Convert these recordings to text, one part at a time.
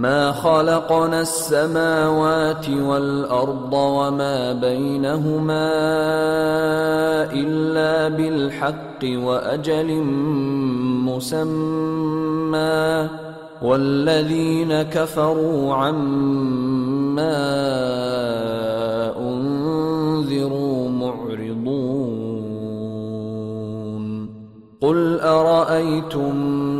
ما خلقنا السماوات والأرض وما بينهما إلا بالحق وأجل مسمى والذين كفروا عما أنذروا معرضون قل أرأيتم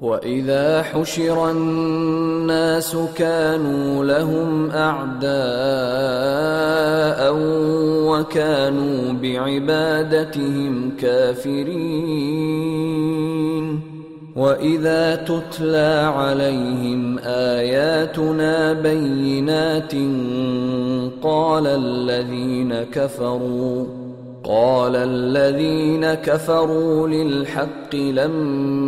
واذا حشر الناس كانوا لهم اعداء وكانوا بعبادتهم كافرين واذا تتلى عليهم اياتنا بينات قال الذين كفروا قال الذين كفروا للحق لما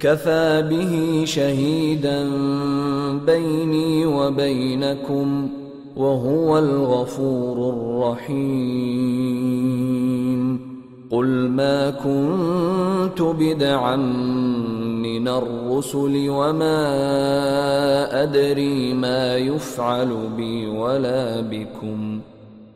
كفى به شهيدا بيني وبينكم وهو الغفور الرحيم قل ما كنت بدعا من الرسل وما ادري ما يفعل بي ولا بكم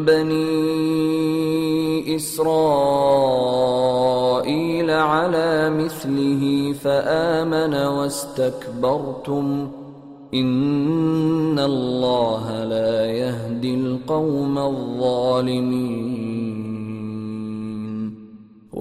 بني إسرائيل على مثله فآمن واستكبرتم إن الله لا يهدي القوم الظالمين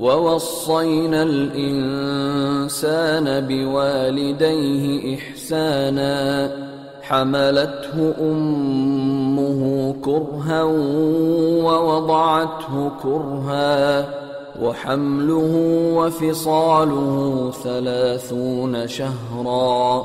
ووصينا الإنسان بوالديه إحسانا حملته أمه كرها ووضعته كرها وحمله وفصاله ثلاثون شهرا.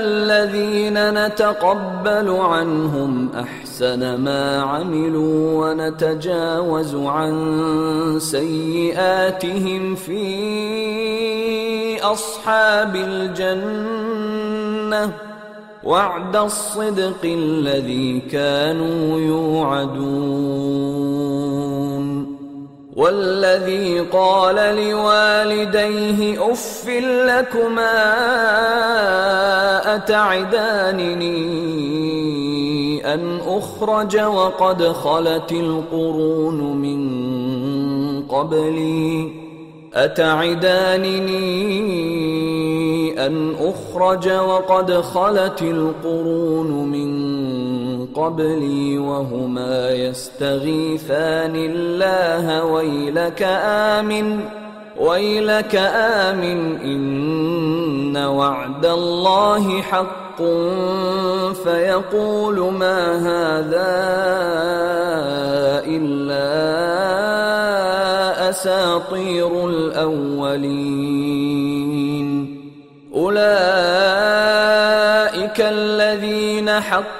الذين نتقبل عنهم أحسن ما عملوا ونتجاوز عن سيئاتهم في أصحاب الجنة وعد الصدق الذي كانوا يوعدون. والذي قال لوالديه أف لكما أتعدانني أن أخرج وقد خلت القرون من قبلي أتعدانني أن أخرج وقد خلت القرون من قبلي وهما يستغيثان الله ويلك آمن ويلك آمن إن وعد الله حق. فيقول ما هذا إلا أساطير الأولين. أولئك الذين حق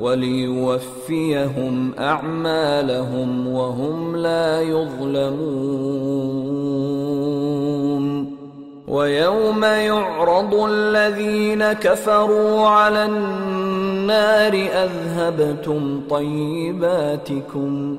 وليوفيهم أعمالهم وهم لا يظلمون. ويوم يعرض الذين كفروا على النار أذهبتم طيباتكم.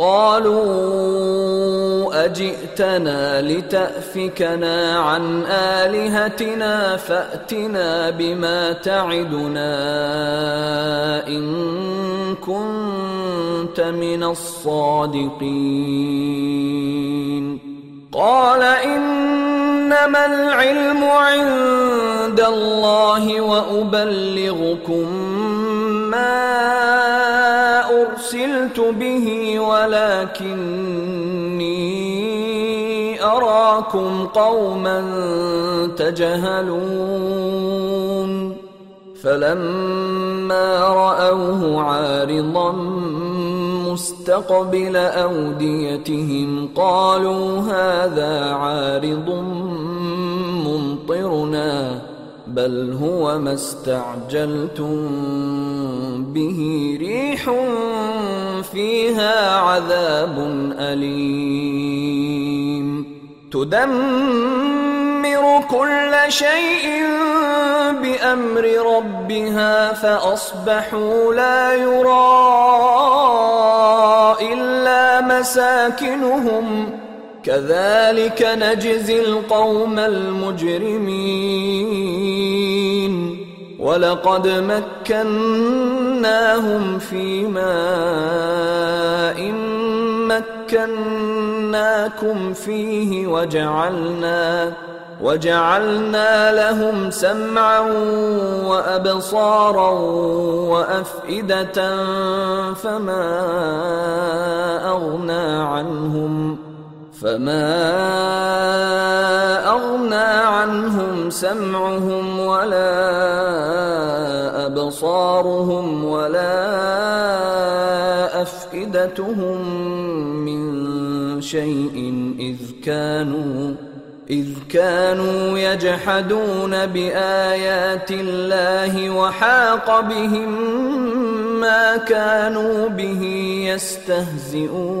قالوا أجئتنا لتأفكنا عن آلهتنا فأتنا بما تعدنا إن كنت من الصادقين. قال إنما العلم عند الله وأبلغكم ما ارسلت به ولكني أراكم قوما تجهلون. فلما رأوه عارضا مستقبل أوديتهم قالوا هذا عارض ممطرنا. بل هو ما استعجلتم به ريح فيها عذاب أليم. تدمر كل شيء بأمر ربها فأصبحوا لا يرى إلا مساكنهم. كذلك نجزي القوم المجرمين. ولقد مكناهم في ماء مكناكم فيه وجعلنا وجعلنا لهم سمعا وأبصارا وأفئدة فما أغنى عنهم فما اغنى عنهم سمعهم ولا ابصارهم ولا افئدتهم من شيء اذ كانوا إذ كانوا يجحدون بآيات الله وحاق بهم ما كانوا به يستهزئون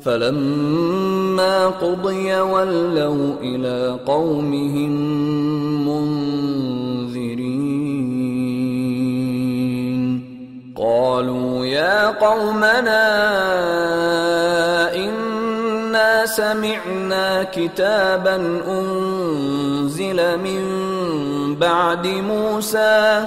فلما قضي ولوا إلى قومهم منذرين. قالوا يا قومنا إنا سمعنا كتابا أنزل من بعد موسى.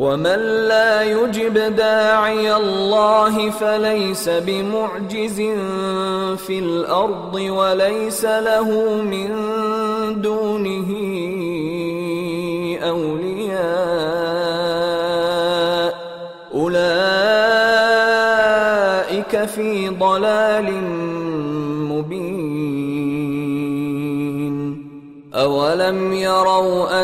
ومن لا يجب داعي الله فليس بمعجز في الأرض وليس له من دونه أولياء أولئك في ضلال مبين أولم يروا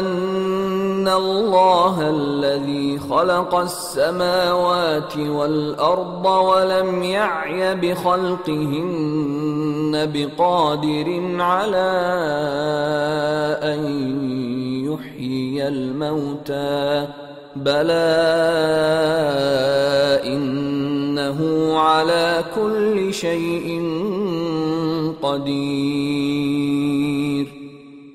أن الله الذي خلق السماوات والأرض ولم يعي بخلقهن بقادر على أن يحيي الموتى بلى انه على كل شيء قدير